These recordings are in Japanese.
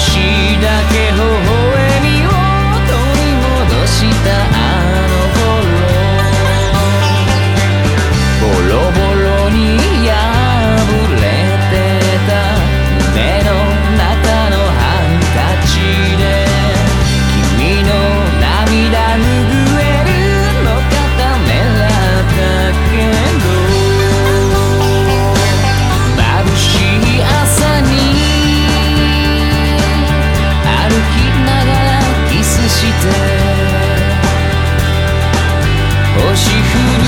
she died. 或许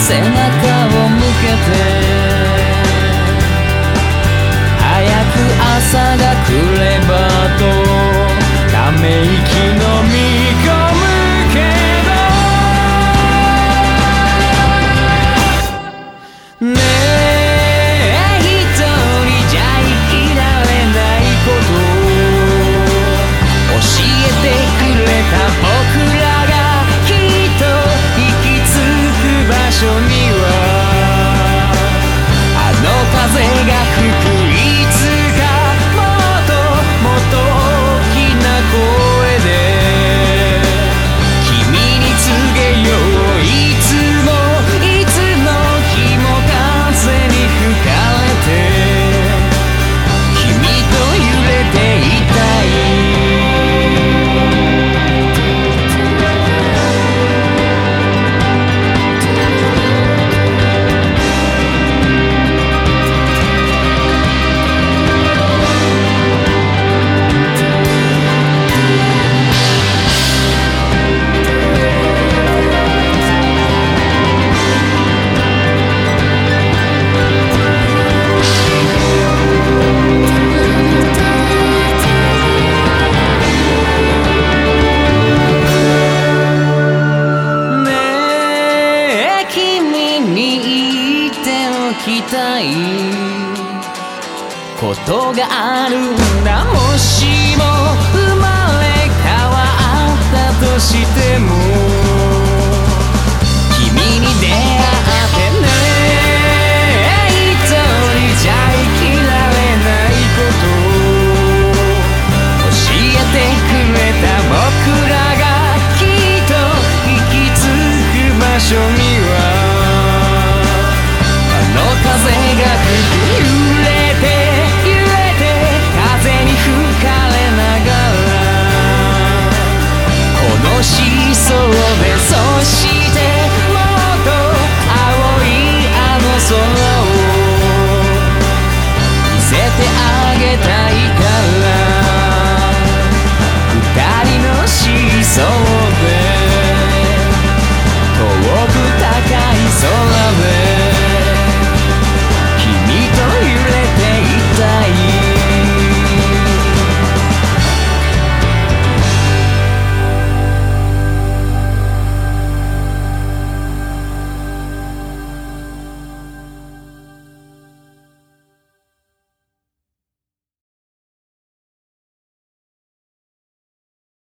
se me acabó. ないことがあるんだもしも。